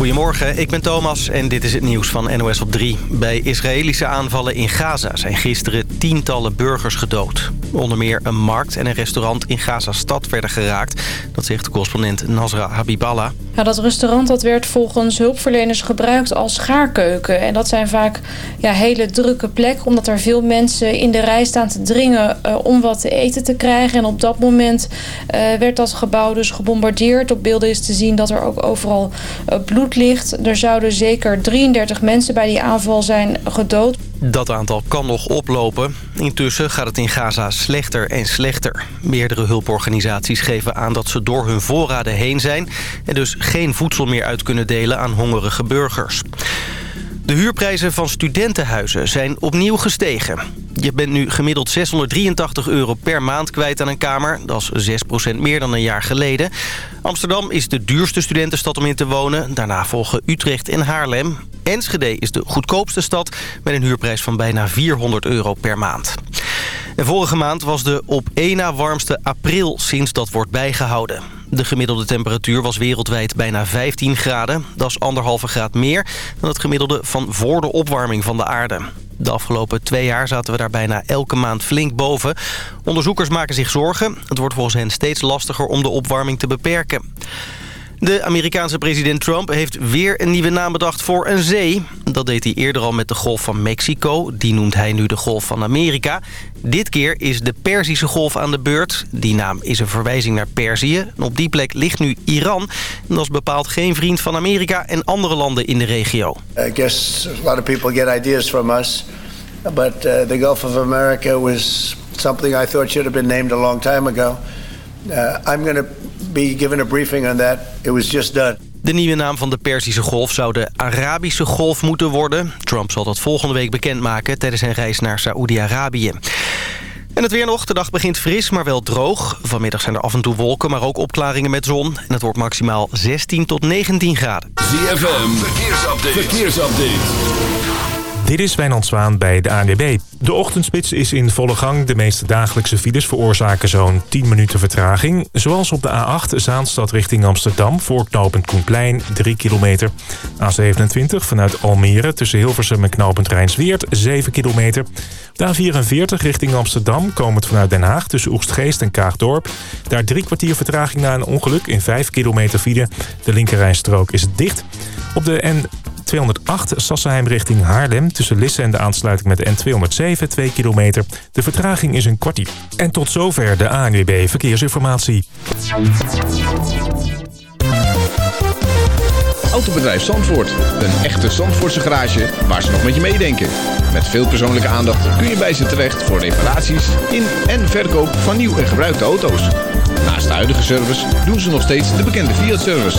Goedemorgen, ik ben Thomas en dit is het nieuws van NOS op 3. Bij Israëlische aanvallen in Gaza zijn gisteren tientallen burgers gedood. Onder meer een markt en een restaurant in Gaza-stad werden geraakt. Dat zegt de correspondent Nasra Habiballah. Ja, dat restaurant dat werd volgens hulpverleners gebruikt als schaarkeuken. En dat zijn vaak ja, hele drukke plekken... omdat er veel mensen in de rij staan te dringen uh, om wat te eten te krijgen. En op dat moment uh, werd dat gebouw dus gebombardeerd. Op beelden is te zien dat er ook overal uh, bloed ligt. Er zouden zeker 33 mensen bij die aanval zijn gedood. Dat aantal kan nog oplopen. Intussen gaat het in Gaza slechter en slechter. Meerdere hulporganisaties geven aan dat ze door hun voorraden heen zijn... en dus geen voedsel meer uit kunnen delen aan hongerige burgers. De huurprijzen van studentenhuizen zijn opnieuw gestegen. Je bent nu gemiddeld 683 euro per maand kwijt aan een kamer. Dat is 6% meer dan een jaar geleden. Amsterdam is de duurste studentenstad om in te wonen. Daarna volgen Utrecht en Haarlem. Enschede is de goedkoopste stad met een huurprijs van bijna 400 euro per maand. En vorige maand was de op één na warmste april sinds dat wordt bijgehouden. De gemiddelde temperatuur was wereldwijd bijna 15 graden. Dat is anderhalve graad meer dan het gemiddelde van voor de opwarming van de aarde. De afgelopen twee jaar zaten we daar bijna elke maand flink boven. Onderzoekers maken zich zorgen. Het wordt volgens hen steeds lastiger om de opwarming te beperken. De Amerikaanse president Trump heeft weer een nieuwe naam bedacht voor een zee. Dat deed hij eerder al met de Golf van Mexico. Die noemt hij nu de Golf van Amerika. Dit keer is de Perzische Golf aan de beurt. Die naam is een verwijzing naar Perzië. Op die plek ligt nu Iran. En dat is bepaald geen vriend van Amerika en andere landen in de regio. I guess a lot of people get ideas from us. But uh, the Gulf of America was something I thought should have been named a long time ago. Uh, I'm be given a briefing on that. It was just done. De nieuwe naam van de Perzische Golf zou de Arabische Golf moeten worden. Trump zal dat volgende week bekendmaken tijdens zijn reis naar Saoedi-Arabië. En het weer nog. De dag begint fris, maar wel droog. Vanmiddag zijn er af en toe wolken, maar ook opklaringen met zon. En het wordt maximaal 16 tot 19 graden. ZFM, verkeersupdate. verkeersupdate. Dit is Wijnand Zwaan bij de ANWB. De ochtendspits is in volle gang. De meeste dagelijkse files veroorzaken zo'n 10 minuten vertraging. Zoals op de A8 Zaanstad richting Amsterdam... voor knooppunt Koenplein, 3 kilometer. A27 vanuit Almere tussen Hilversum en knooppunt Rijnsweert, 7 kilometer. De A44 richting Amsterdam komend vanuit Den Haag... tussen Oegstgeest en Kaagdorp. Daar drie kwartier vertraging na een ongeluk in 5 kilometer file. De linkerrijstrook is dicht. Op de N 208 Sassenheim richting Haarlem... tussen Lisse en de aansluiting met de N207, 2 kilometer. De vertraging is een kwartier. En tot zover de ANWB Verkeersinformatie. Autobedrijf Zandvoort. Een echte Zandvoortse garage waar ze nog met je meedenken. Met veel persoonlijke aandacht kun je bij ze terecht... voor reparaties in en verkoop van nieuw en gebruikte auto's. Naast de huidige service doen ze nog steeds de bekende Fiat-service...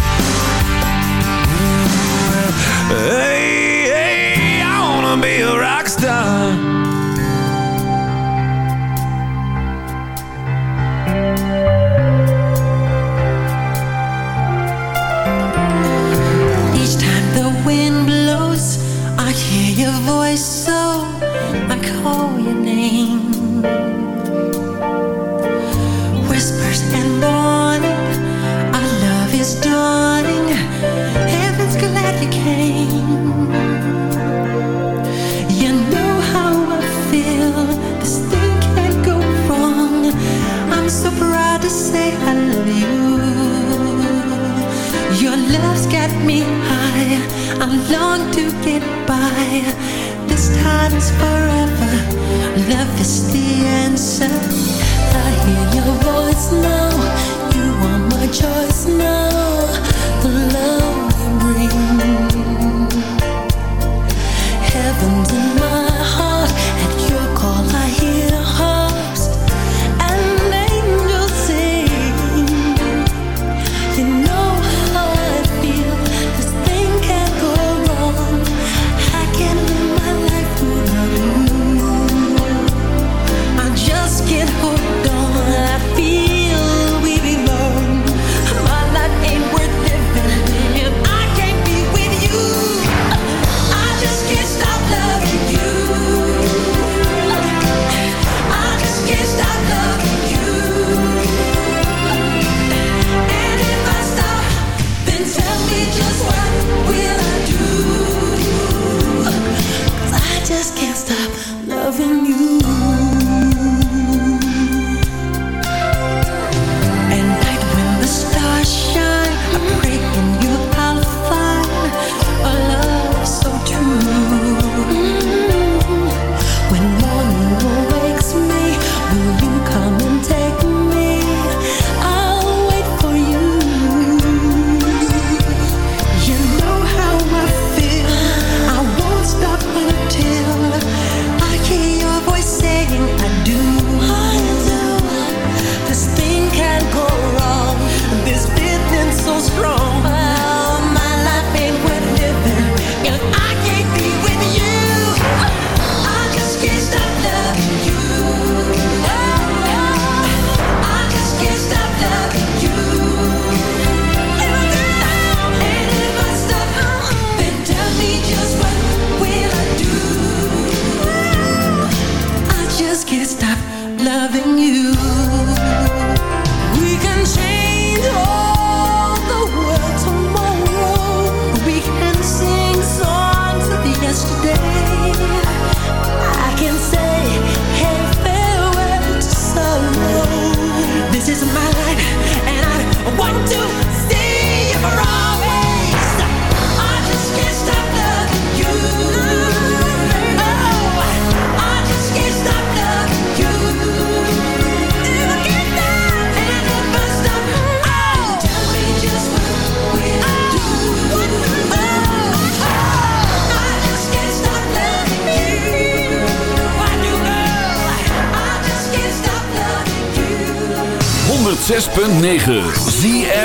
Hey, hey, I wanna be a rock star. Each time the wind blows, I hear your voice, love's me high. I long to get by. This time is forever. Love is the answer.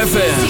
ZFM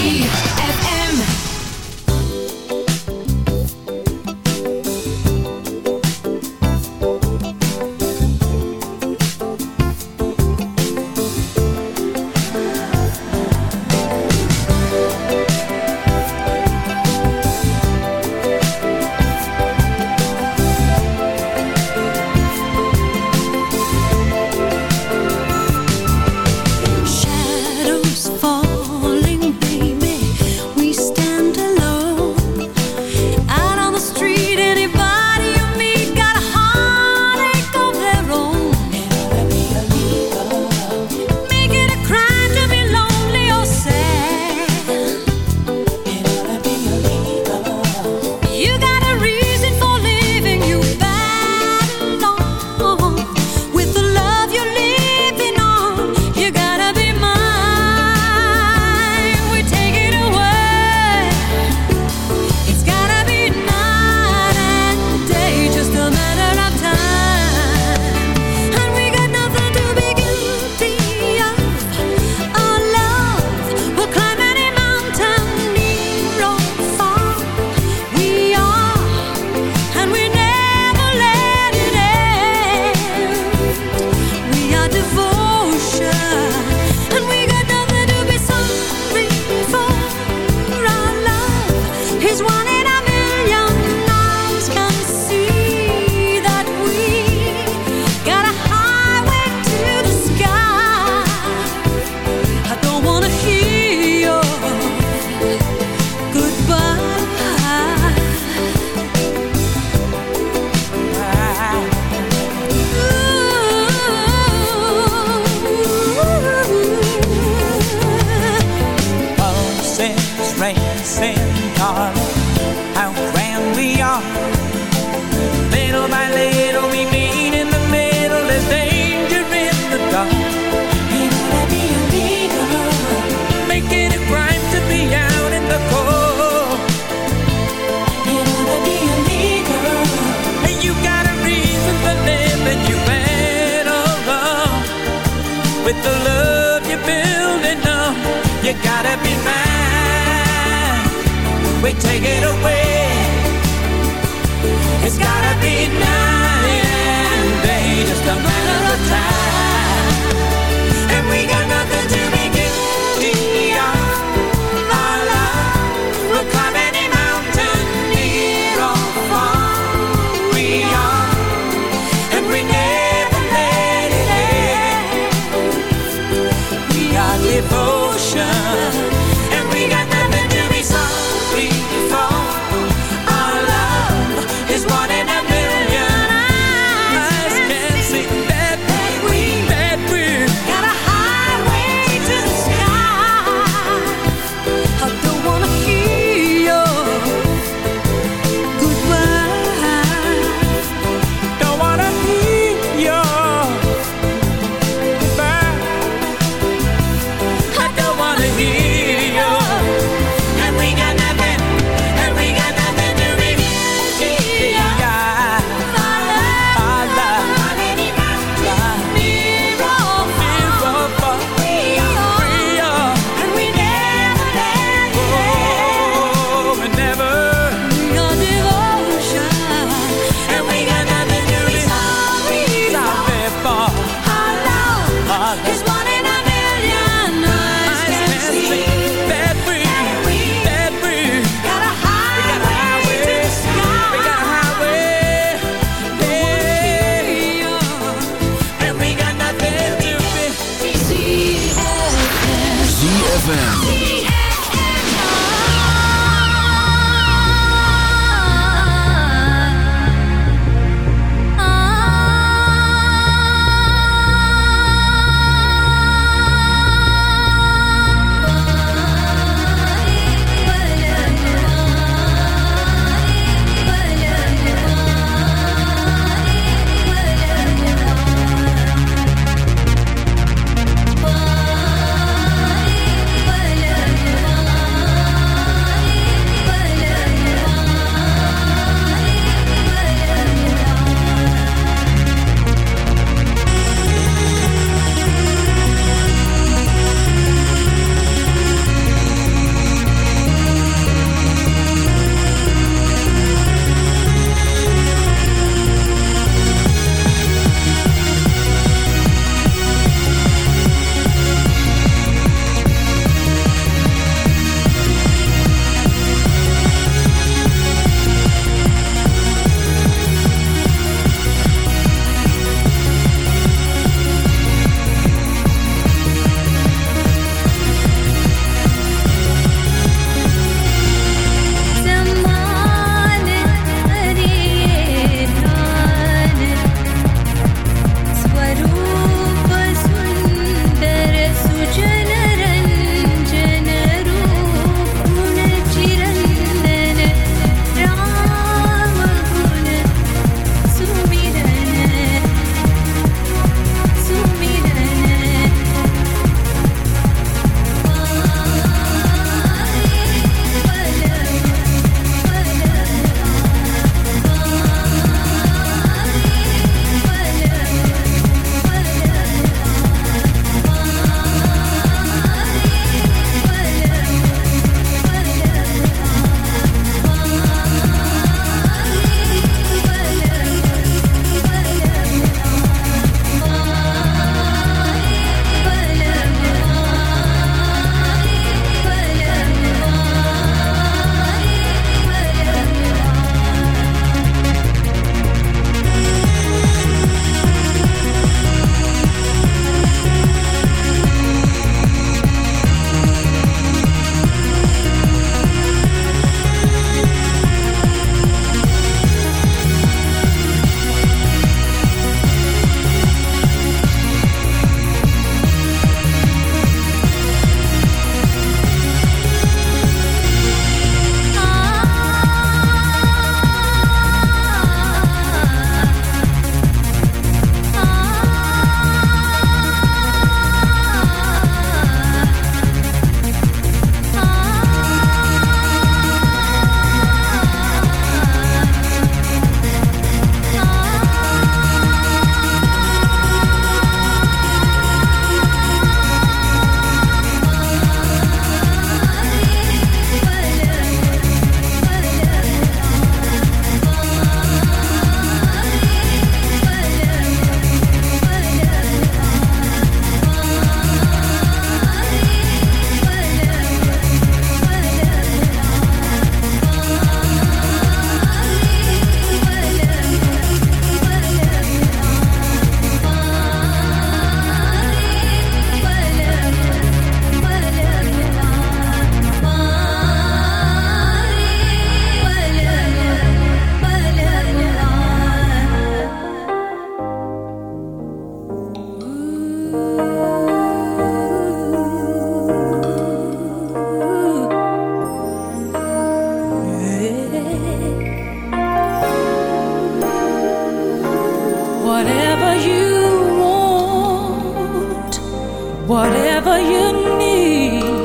whatever you need.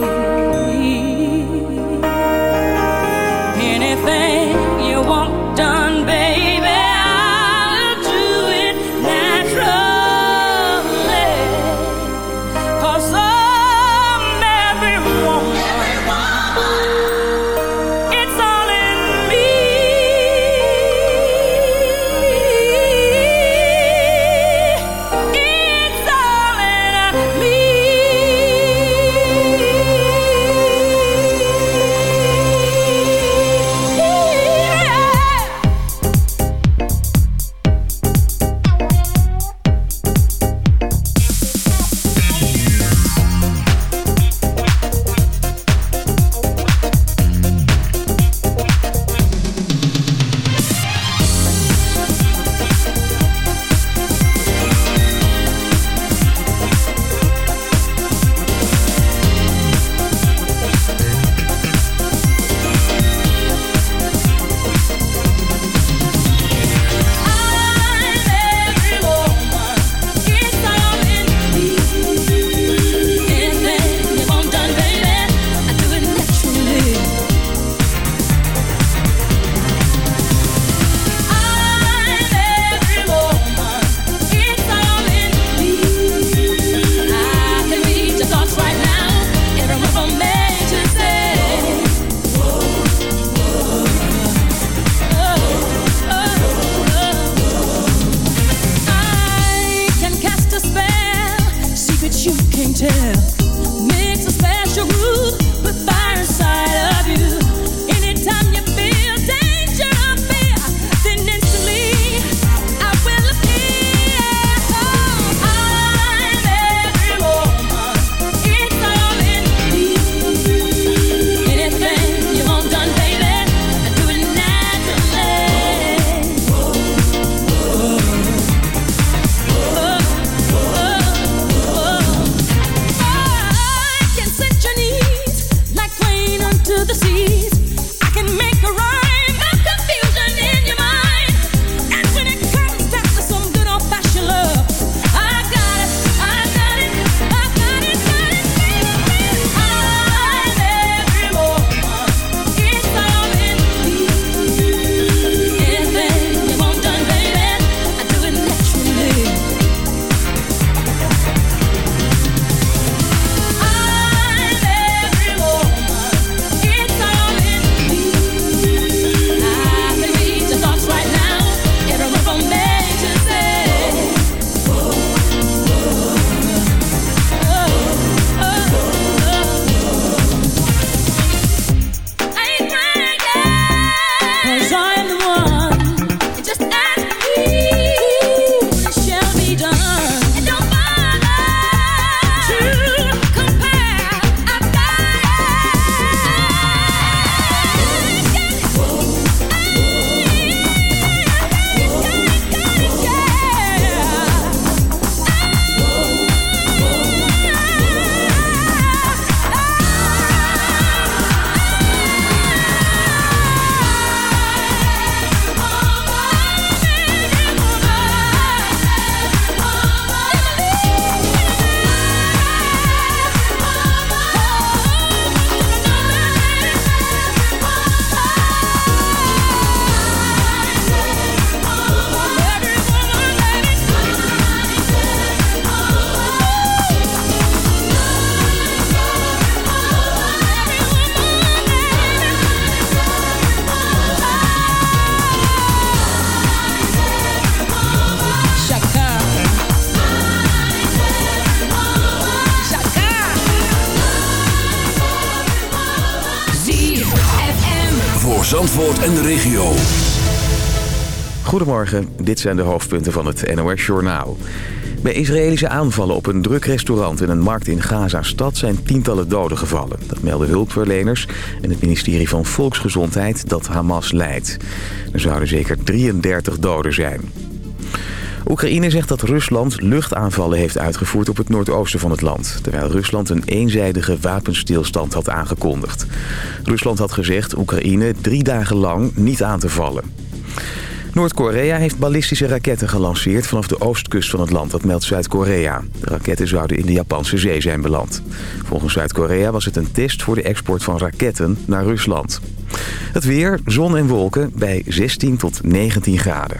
Goedemorgen, dit zijn de hoofdpunten van het NOS-journaal. Bij Israëlische aanvallen op een druk restaurant in een markt in Gaza-stad zijn tientallen doden gevallen. Dat melden hulpverleners en het ministerie van Volksgezondheid dat Hamas leidt. Er zouden zeker 33 doden zijn. Oekraïne zegt dat Rusland luchtaanvallen heeft uitgevoerd op het noordoosten van het land... terwijl Rusland een eenzijdige wapenstilstand had aangekondigd. Rusland had gezegd Oekraïne drie dagen lang niet aan te vallen. Noord-Korea heeft ballistische raketten gelanceerd vanaf de oostkust van het land, dat meldt Zuid-Korea. De raketten zouden in de Japanse zee zijn beland. Volgens Zuid-Korea was het een test voor de export van raketten naar Rusland. Het weer, zon en wolken bij 16 tot 19 graden.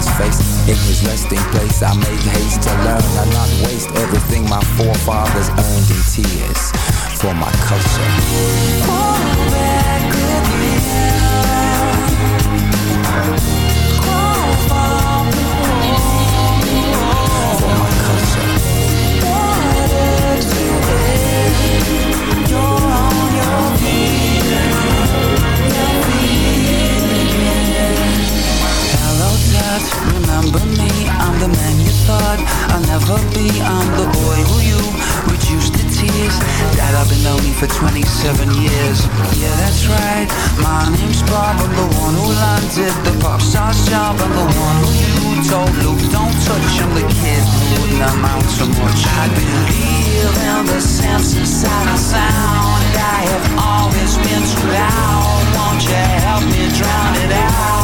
face. In his resting place, I make haste to learn and not waste everything my forefathers earned in tears for my culture. Thought I'll never be. I'm the boy who you reduced to tears. Dad, I've been lonely for 27 years. Yeah, that's right. My name's Bob. I'm the one who landed the pop star's job. I'm the one who you told Luke don't touch. I'm the kid who wouldn't amount to much. I believe in the sense inside of sound. I have always been too loud. Won't you help me drown it out?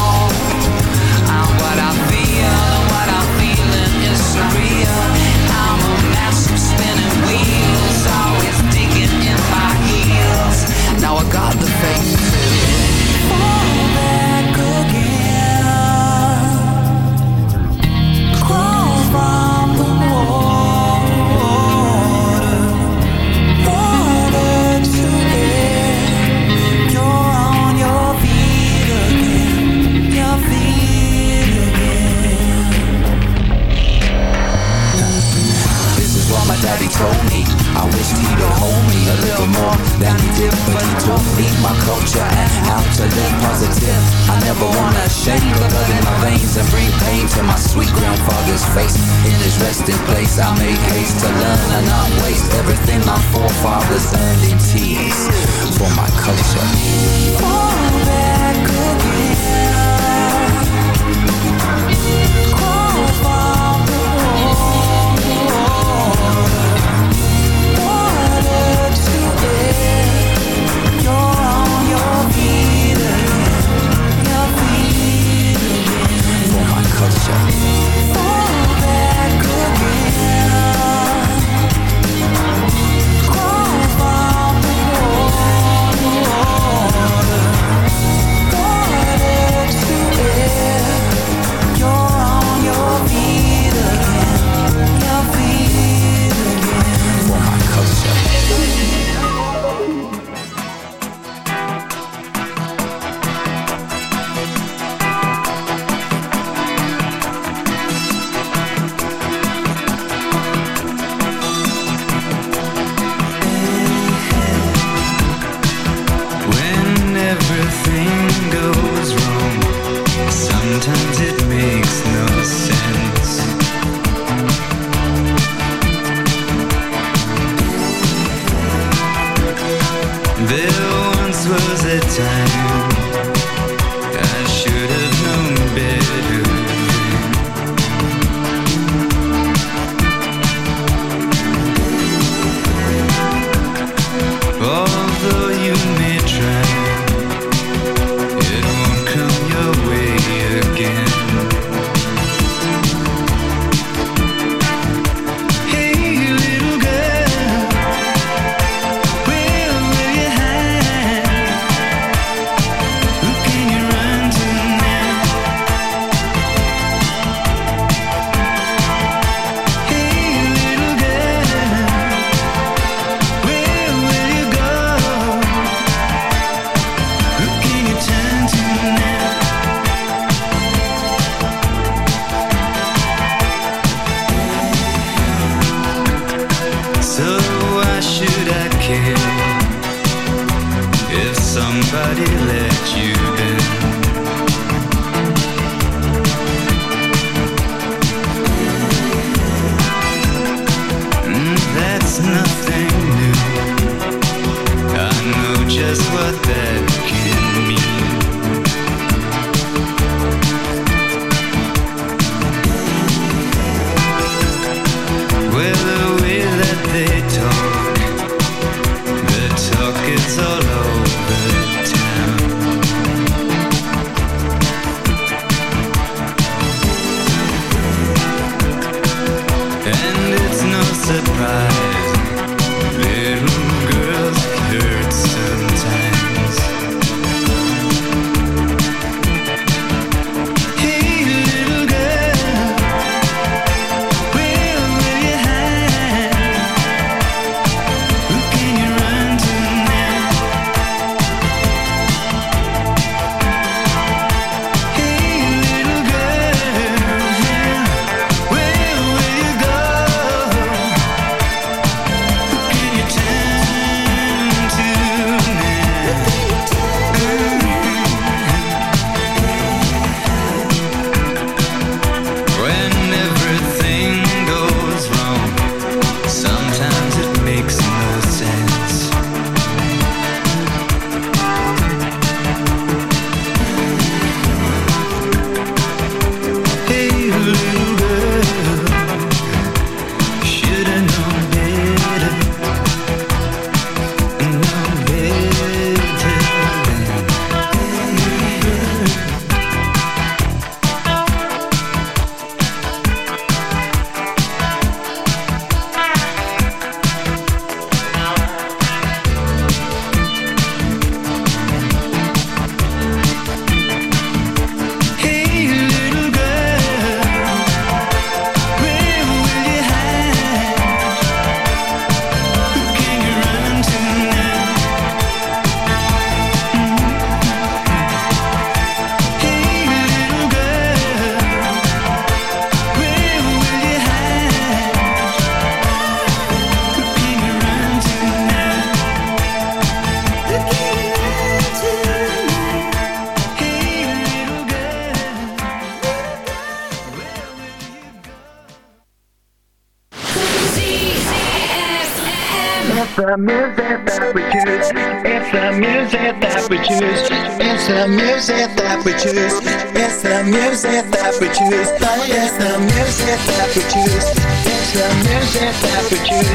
It's the music that we choose. It's the music that we choose. It's the music that we choose. It's the music that we choose. It's the music that we choose. It's the music that we choose.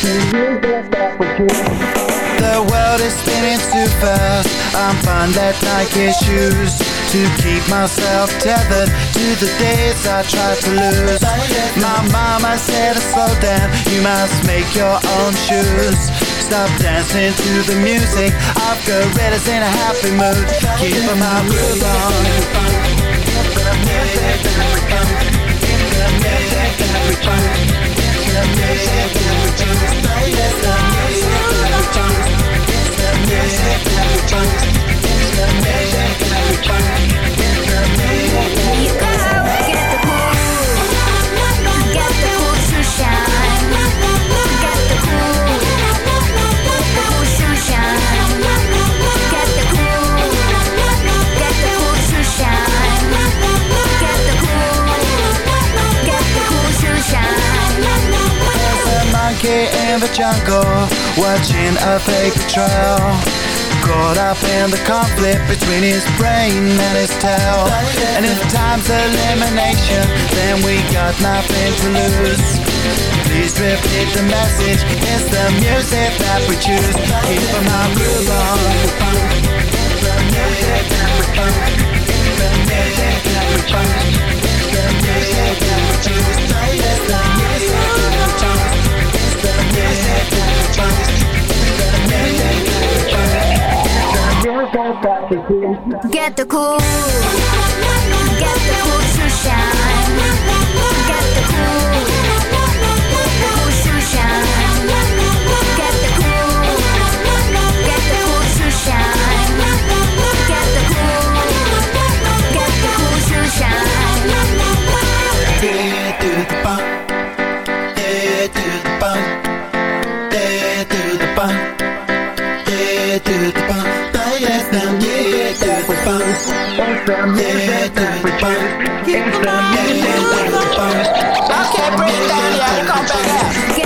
The music that we choose. The world is spinning too fast. I'm fine that Nike shoes to keep myself tethered to the days I tried to lose. My mama said, slow down, you must make your own shoes. Stop dancing to the music. I've got gorillas in a happy mood. Keep my groove on. It's the music that we Jungle watching a fake trail. Caught up in the conflict between his brain and his tail. And if time's elimination, then we got nothing to lose. Please repeat the message. It's the music that we choose. Keep our groove on. It's the music that we choose. Get the cool, head to the bump, get the bump. Okay, bring it down, yeah, come back. Get